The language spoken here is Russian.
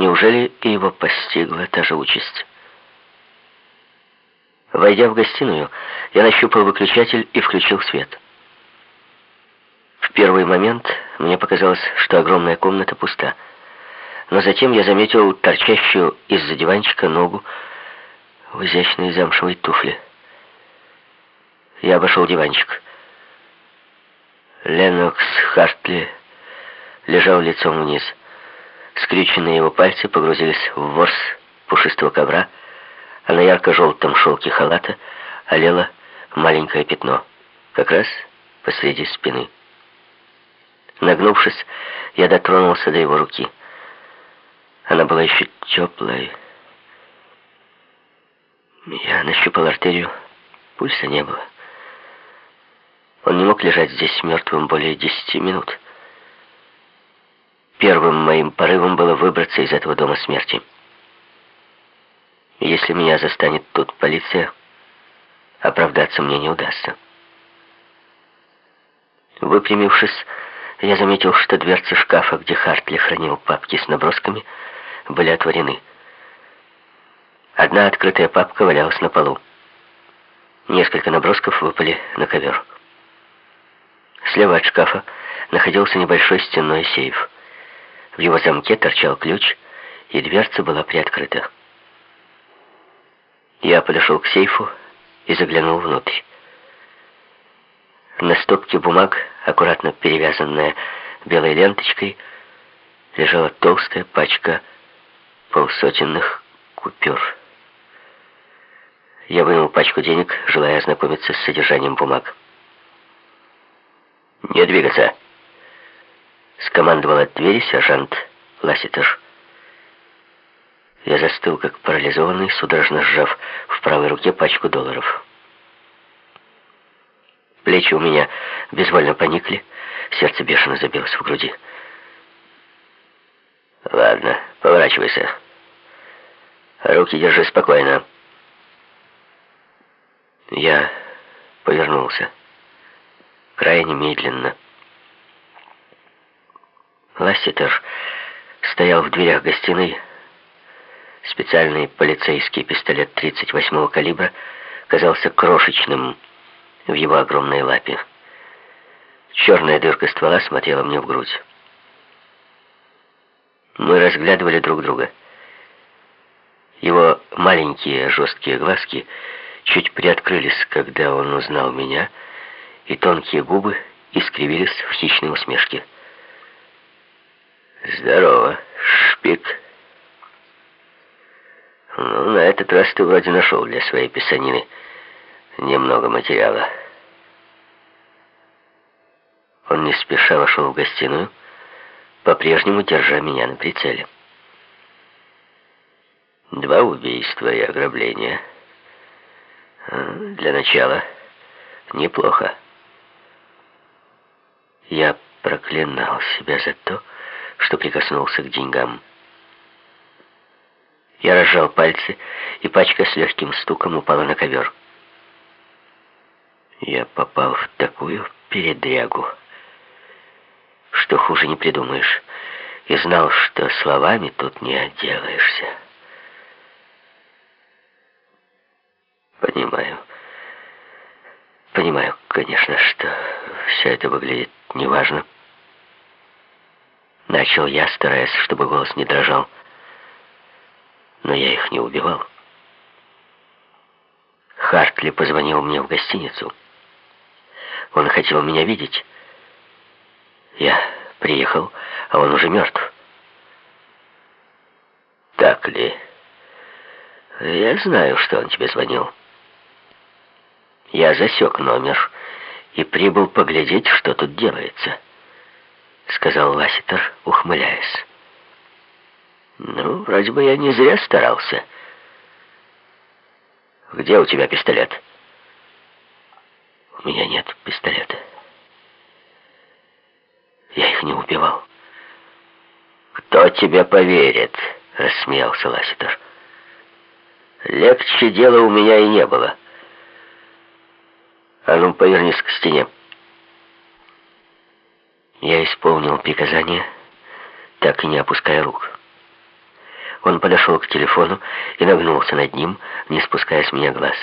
Неужели и его постигла та же участь? Войдя в гостиную, я нащупал выключатель и включил свет. В первый момент мне показалось, что огромная комната пуста. Но затем я заметил торчащую из-за диванчика ногу в изящной замшевой туфле. Я обошел диванчик. Ленокс Хартли лежал лицом вниз. Скрюченные его пальцы погрузились в ворс пушистого ковра, а на ярко-желтом шелке халата олело маленькое пятно, как раз посреди спины. Нагнувшись, я дотронулся до его руки. Она была еще теплой. Я нащупал артерию, пульса не было. Он не мог лежать здесь мертвым более десяти минут. Первым моим порывом было выбраться из этого дома смерти. Если меня застанет тут полиция, оправдаться мне не удастся. Выпрямившись, я заметил, что дверцы шкафа, где Хартли хранил папки с набросками, были отворены. Одна открытая папка валялась на полу. Несколько набросков выпали на ковер. Слева от шкафа находился небольшой стенной сейф. В его замке торчал ключ, и дверца была приоткрыта. Я подошел к сейфу и заглянул внутрь. На стопке бумаг, аккуратно перевязанная белой ленточкой, лежала толстая пачка полсотенных купюр. Я вынул пачку денег, желая ознакомиться с содержанием бумаг. «Не двигаться!» Скомандовал от двери сержант Ласситер. Я застыл, как парализованный, судорожно сжав в правой руке пачку долларов. Плечи у меня безвольно поникли, сердце бешено забилось в груди. «Ладно, поворачивайся. Руки держи спокойно». Я повернулся. Крайне медленно. Ласситер стоял в дверях гостиной. Специальный полицейский пистолет 38-го калибра казался крошечным в его огромной лапе. Черная дырка ствола смотрела мне в грудь. Мы разглядывали друг друга. Его маленькие жесткие глазки чуть приоткрылись, когда он узнал меня, и тонкие губы искривились в хищной усмешке. «Здорово, шпик». «Ну, на этот раз ты вроде нашел для своей писанины немного материала». Он не спеша вошел в гостиную, по-прежнему держа меня на прицеле. Два убийства и ограбления. Для начала неплохо. Я проклинал себя за то, что прикоснулся к деньгам. Я разжал пальцы, и пачка с легким стуком упала на ковер. Я попал в такую передрягу, что хуже не придумаешь, и знал, что словами тут не отделаешься. Понимаю. Понимаю, конечно, что все это выглядит неважно. Начал я, стараясь, чтобы голос не дрожал. Но я их не убивал. Хартли позвонил мне в гостиницу. Он хотел меня видеть. Я приехал, а он уже мертв. Так ли? Я знаю, что он тебе звонил. Я засек номер и прибыл поглядеть, что тут делается. — сказал Ласситер, ухмыляясь. «Ну, вроде бы я не зря старался. Где у тебя пистолет?» «У меня нет пистолета. Я их не убивал». «Кто тебе поверит?» — рассмеялся Ласситер. «Легче дела у меня и не было. А ну, повернись к стене». Я исполнил приказание, так и не опуская рук. Он подошел к телефону и нагнулся над ним, не спуская с меня глаз.